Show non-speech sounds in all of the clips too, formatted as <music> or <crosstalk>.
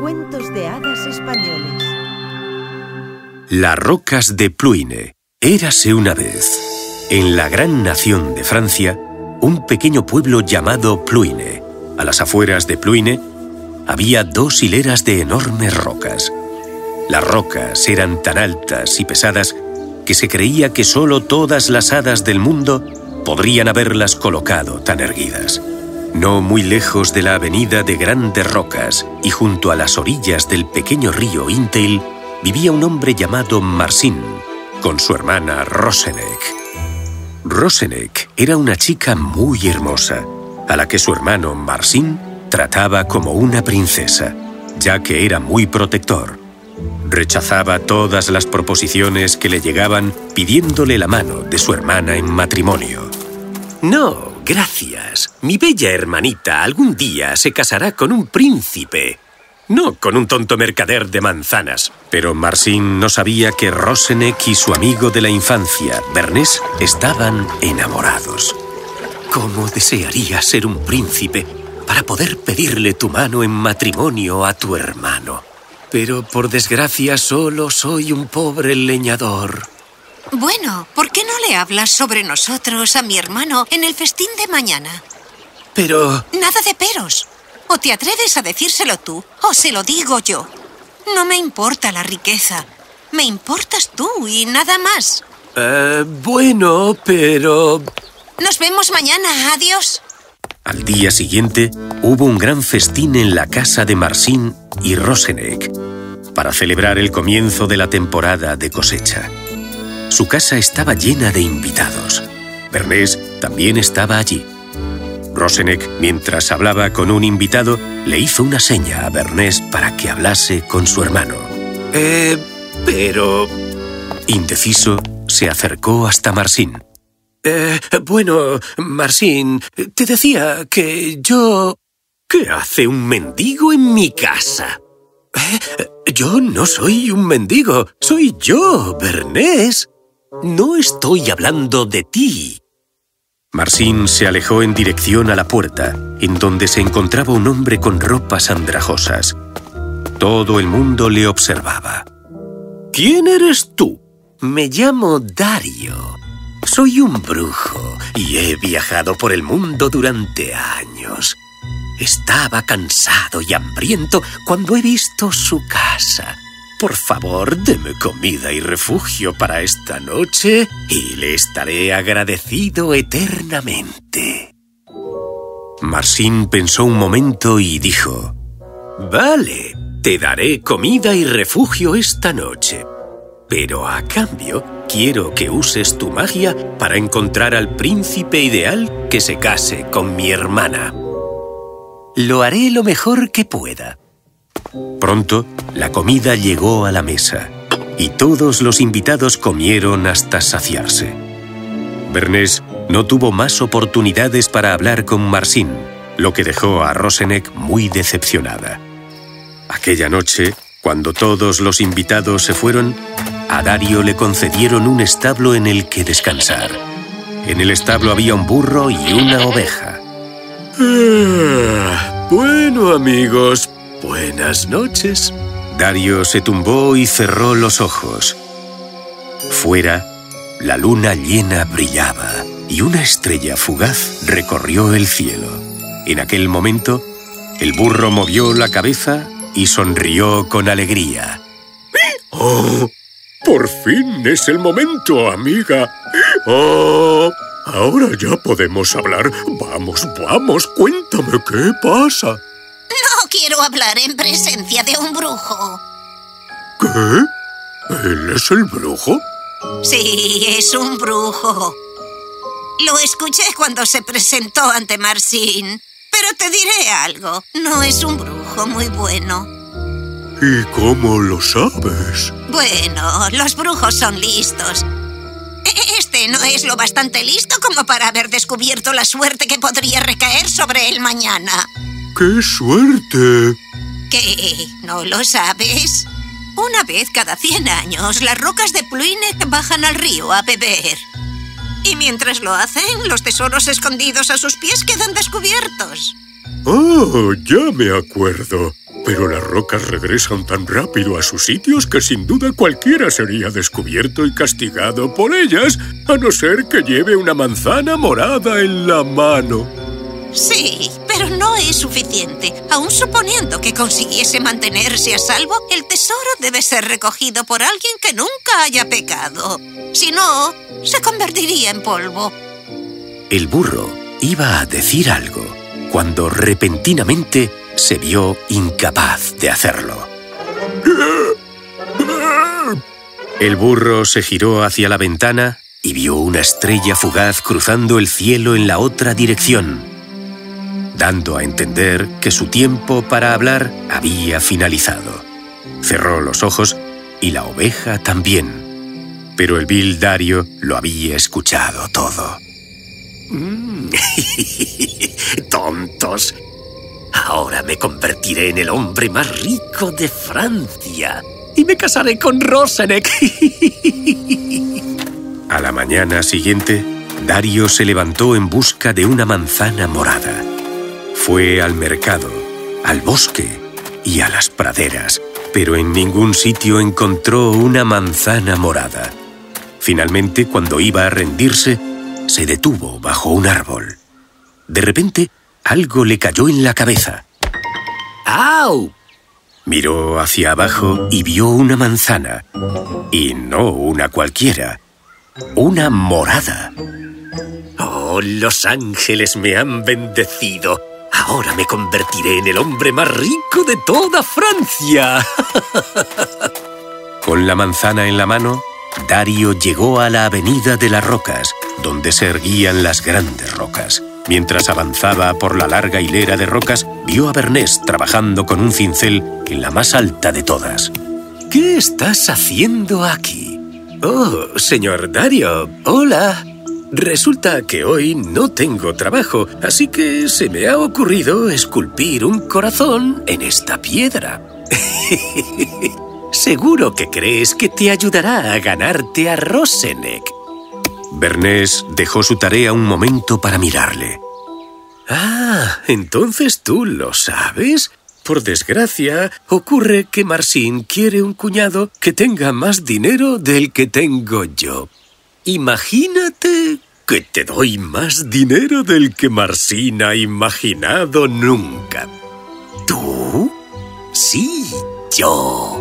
Cuentos de hadas españoles. Las rocas de Pluine. Érase una vez, en la gran nación de Francia, un pequeño pueblo llamado Pluine. A las afueras de Pluine había dos hileras de enormes rocas. Las rocas eran tan altas y pesadas que se creía que solo todas las hadas del mundo podrían haberlas colocado tan erguidas. No muy lejos de la avenida de Grandes Rocas y junto a las orillas del pequeño río Intel, vivía un hombre llamado Marcin, con su hermana Rosenek. Rosenek era una chica muy hermosa, a la que su hermano Marcin trataba como una princesa, ya que era muy protector. Rechazaba todas las proposiciones que le llegaban pidiéndole la mano de su hermana en matrimonio. No, Gracias. Mi bella hermanita algún día se casará con un príncipe. No con un tonto mercader de manzanas. Pero Marcin no sabía que Rosenek y su amigo de la infancia, Bernés, estaban enamorados. ¿Cómo desearía ser un príncipe para poder pedirle tu mano en matrimonio a tu hermano? Pero por desgracia solo soy un pobre leñador. Bueno, ¿por qué no le hablas sobre nosotros a mi hermano en el festín de mañana? Pero... Nada de peros. O te atreves a decírselo tú, o se lo digo yo. No me importa la riqueza. Me importas tú y nada más. Eh, bueno, pero... Nos vemos mañana. Adiós. Al día siguiente, hubo un gran festín en la casa de Marcin y Rosenek para celebrar el comienzo de la temporada de cosecha. Su casa estaba llena de invitados. Bernés también estaba allí. Rosenek, mientras hablaba con un invitado, le hizo una seña a Bernés para que hablase con su hermano. Eh, pero... Indeciso, se acercó hasta Marcin. Eh, bueno, Marcin, te decía que yo... ¿Qué hace un mendigo en mi casa? Eh, yo no soy un mendigo, soy yo, Bernés. No estoy hablando de ti. Marcin se alejó en dirección a la puerta, en donde se encontraba un hombre con ropas andrajosas. Todo el mundo le observaba. ¿Quién eres tú? Me llamo Dario. Soy un brujo y he viajado por el mundo durante años. Estaba cansado y hambriento cuando he visto su casa por favor, deme comida y refugio para esta noche y le estaré agradecido eternamente. Marcin pensó un momento y dijo, Vale, te daré comida y refugio esta noche. Pero a cambio, quiero que uses tu magia para encontrar al príncipe ideal que se case con mi hermana. Lo haré lo mejor que pueda. Pronto, la comida llegó a la mesa y todos los invitados comieron hasta saciarse. Bernés no tuvo más oportunidades para hablar con Marcin, lo que dejó a Rosenek muy decepcionada. Aquella noche, cuando todos los invitados se fueron, a Dario le concedieron un establo en el que descansar. En el establo había un burro y una oveja. Ah, bueno, amigos, Buenas noches. Dario se tumbó y cerró los ojos. Fuera, la luna llena brillaba y una estrella fugaz recorrió el cielo. En aquel momento, el burro movió la cabeza y sonrió con alegría. ¡Oh! Por fin es el momento, amiga. ¡Oh! Ahora ya podemos hablar. Vamos, vamos, cuéntame qué pasa quiero hablar en presencia de un brujo. ¿Qué? ¿Él es el brujo? Sí, es un brujo. Lo escuché cuando se presentó ante Marcin. Pero te diré algo. No es un brujo muy bueno. ¿Y cómo lo sabes? Bueno, los brujos son listos. Este no es lo bastante listo como para haber descubierto la suerte que podría recaer sobre él mañana. ¡Qué suerte! ¿Qué? ¿No lo sabes? Una vez cada 100 años, las rocas de Pluinec bajan al río a beber. Y mientras lo hacen, los tesoros escondidos a sus pies quedan descubiertos. ¡Oh, ya me acuerdo! pero las rocas regresan tan rápido a sus sitios que sin duda cualquiera sería descubierto y castigado por ellas, a no ser que lleve una manzana morada en la mano. Sí, pero no es suficiente. Aún suponiendo que consiguiese mantenerse a salvo, el tesoro debe ser recogido por alguien que nunca haya pecado. Si no, se convertiría en polvo. El burro iba a decir algo cuando repentinamente se vio incapaz de hacerlo. El burro se giró hacia la ventana y vio una estrella fugaz cruzando el cielo en la otra dirección, dando a entender que su tiempo para hablar había finalizado. Cerró los ojos y la oveja también, pero el vil Dario lo había escuchado todo. <laughs> ¡Tontos! Ahora me convertiré en el hombre más rico de Francia y me casaré con Rosenek. <laughs> A la mañana siguiente, Dario se levantó en busca de una manzana morada. Fue al mercado, al bosque y a las praderas, pero en ningún sitio encontró una manzana morada. Finalmente, cuando iba a rendirse, se detuvo bajo un árbol. De repente, algo le cayó en la cabeza. ¡Au! Miró hacia abajo y vio una manzana. Y no una cualquiera. Una morada. ¡Oh, los ángeles me han bendecido! Ahora me convertiré en el hombre más rico de toda Francia. <laughs> Con la manzana en la mano, Dario llegó a la avenida de las rocas, donde se erguían las grandes rocas. Mientras avanzaba por la larga hilera de rocas, vio a Bernés trabajando con un cincel en la más alta de todas. ¿Qué estás haciendo aquí? Oh, señor Dario, hola. Resulta que hoy no tengo trabajo, así que se me ha ocurrido esculpir un corazón en esta piedra. <laughs> Seguro que crees que te ayudará a ganarte a Rosenek. Bernés dejó su tarea un momento para mirarle. Ah, entonces tú lo sabes. Por desgracia, ocurre que Marcin quiere un cuñado que tenga más dinero del que tengo yo. Imagínate que te doy más dinero del que Marcin ha imaginado nunca. ¿Tú? Sí, yo.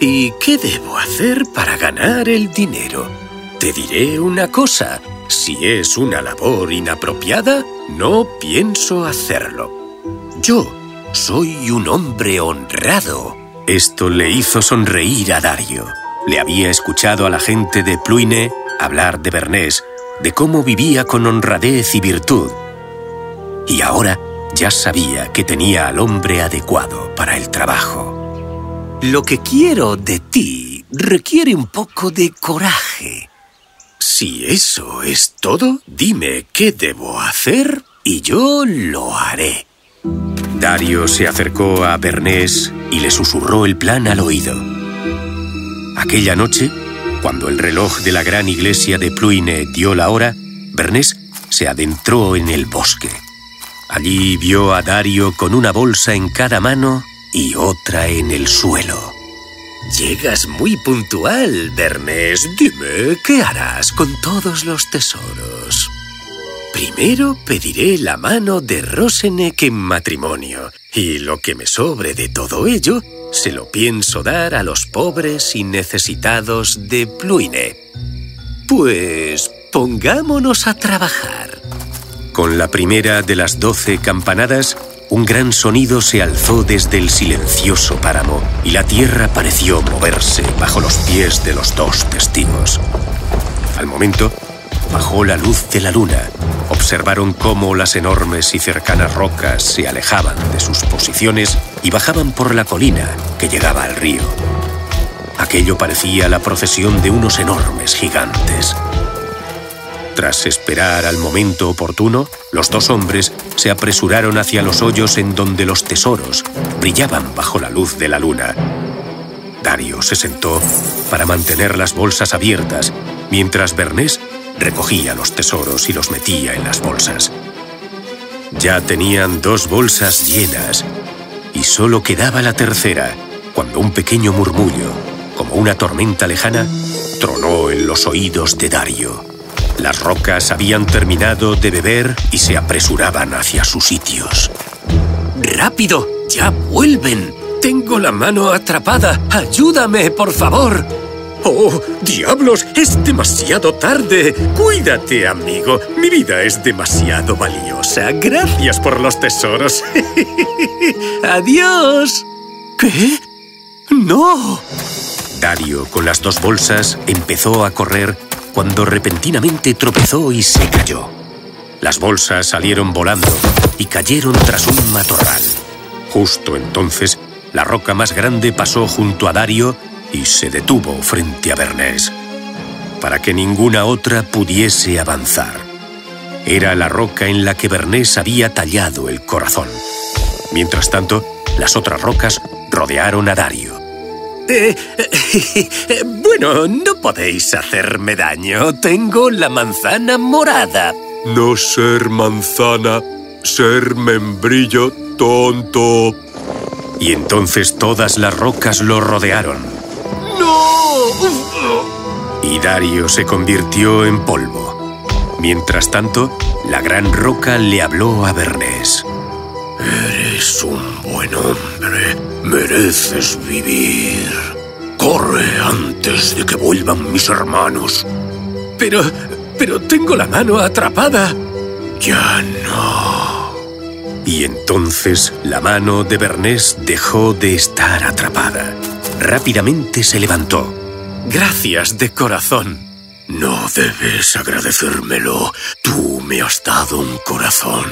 ¿Y qué debo hacer para ganar el dinero? Te diré una cosa. Si es una labor inapropiada, no pienso hacerlo. Yo soy un hombre honrado. Esto le hizo sonreír a Dario. Le había escuchado a la gente de Pluine hablar de Bernés, de cómo vivía con honradez y virtud. Y ahora ya sabía que tenía al hombre adecuado para el trabajo. Lo que quiero de ti requiere un poco de coraje. Si eso es todo, dime qué debo hacer y yo lo haré. Dario se acercó a Bernés y le susurró el plan al oído. Aquella noche, cuando el reloj de la gran iglesia de Pluine dio la hora, Bernés se adentró en el bosque. Allí vio a Dario con una bolsa en cada mano y otra en el suelo. Llegas muy puntual, Bernés. Dime, ¿qué harás con todos los tesoros? Primero pediré la mano de Rosenek en matrimonio, y lo que me sobre de todo ello se lo pienso dar a los pobres y necesitados de Pluine. Pues pongámonos a trabajar. Con la primera de las doce campanadas, un gran sonido se alzó desde el silencioso páramo y la tierra pareció moverse bajo los pies de los dos testigos. Al momento, bajó la luz de la luna. Observaron cómo las enormes y cercanas rocas se alejaban de sus posiciones y bajaban por la colina que llegaba al río. Aquello parecía la procesión de unos enormes gigantes. Tras esperar al momento oportuno, los dos hombres se apresuraron hacia los hoyos en donde los tesoros brillaban bajo la luz de la luna. Dario se sentó para mantener las bolsas abiertas, mientras Bernés recogía los tesoros y los metía en las bolsas. Ya tenían dos bolsas llenas, y solo quedaba la tercera, cuando un pequeño murmullo, como una tormenta lejana, tronó en los oídos de Dario. Las rocas habían terminado de beber y se apresuraban hacia sus sitios. ¡Rápido! ¡Ya vuelven! Tengo la mano atrapada. ¡Ayúdame, por favor! ¡Oh, diablos! ¡Es demasiado tarde! ¡Cuídate, amigo! Mi vida es demasiado valiosa. Gracias por los tesoros. <laughs> ¡Adiós! ¿Qué? ¡No! Dario, con las dos bolsas, empezó a correr cuando repentinamente tropezó y se cayó. Las bolsas salieron volando y cayeron tras un matorral. Justo entonces, la roca más grande pasó junto a Dario y se detuvo frente a Bernés, para que ninguna otra pudiese avanzar. Era la roca en la que Bernés había tallado el corazón. Mientras tanto, las otras rocas rodearon a Dario. Eh, <laughs> eh, bueno, no podéis hacerme daño. Tengo la manzana morada. No ser manzana, ser membrillo tonto. Y entonces todas las rocas lo rodearon. Y Dario se convirtió en polvo. Mientras tanto, la gran roca le habló a Bernés. Eres un buen hombre. Mereces vivir. Corre antes de que vuelvan mis hermanos. Pero... pero tengo la mano atrapada. Ya no. Y entonces la mano de Bernés dejó de estar atrapada. Rápidamente se levantó. Gracias de corazón. No debes agradecérmelo. Tú me has dado un corazón.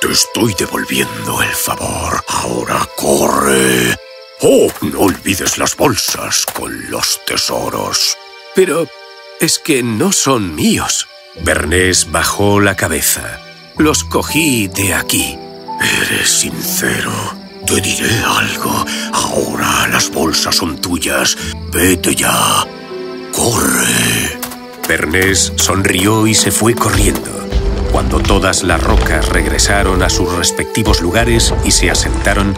Te estoy devolviendo el favor. Ahora corre. Oh, no olvides las bolsas con los tesoros. Pero es que no son míos. Bernés bajó la cabeza. Los cogí de aquí. Eres sincero. Te diré algo. Ahora las bolsas son tuyas. Vete ya. Corre. Bernés sonrió y se fue corriendo. Cuando todas las rocas regresaron a sus respectivos lugares y se asentaron,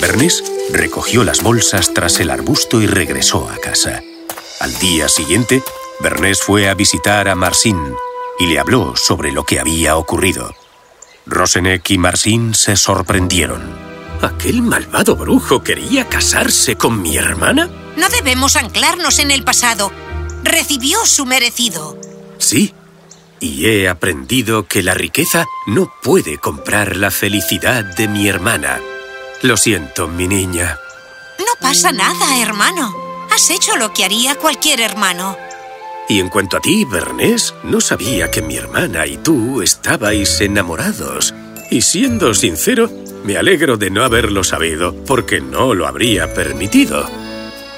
Bernés recogió las bolsas tras el arbusto y regresó a casa. Al día siguiente, Bernés fue a visitar a Marcin y le habló sobre lo que había ocurrido. Rosenek y Marcin se sorprendieron. ¿Aquel malvado brujo quería casarse con mi hermana? No debemos anclarnos en el pasado. Recibió su merecido. Sí, y he aprendido que la riqueza no puede comprar la felicidad de mi hermana. Lo siento, mi niña. No pasa nada, hermano. Has hecho lo que haría cualquier hermano. Y en cuanto a ti, Bernés, no sabía que mi hermana y tú estabais enamorados. Y siendo sincero, me alegro de no haberlo sabido, porque no lo habría permitido.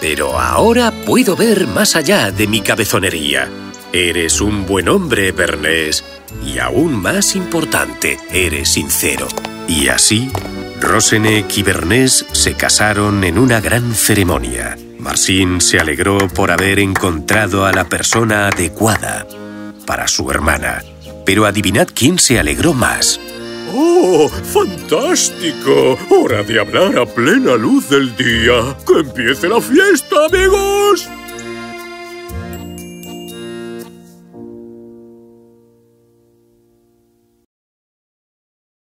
Pero ahora puedo ver más allá de mi cabezonería. Eres un buen hombre, Bernés. Y aún más importante, eres sincero. Y así, Rosenek y Bernés se casaron en una gran ceremonia. Marcin se alegró por haber encontrado a la persona adecuada para su hermana. Pero adivinad quién se alegró más. ¡Oh, fantástico! ¡Hora de hablar a plena luz del día! ¡Que empiece la fiesta, amigos!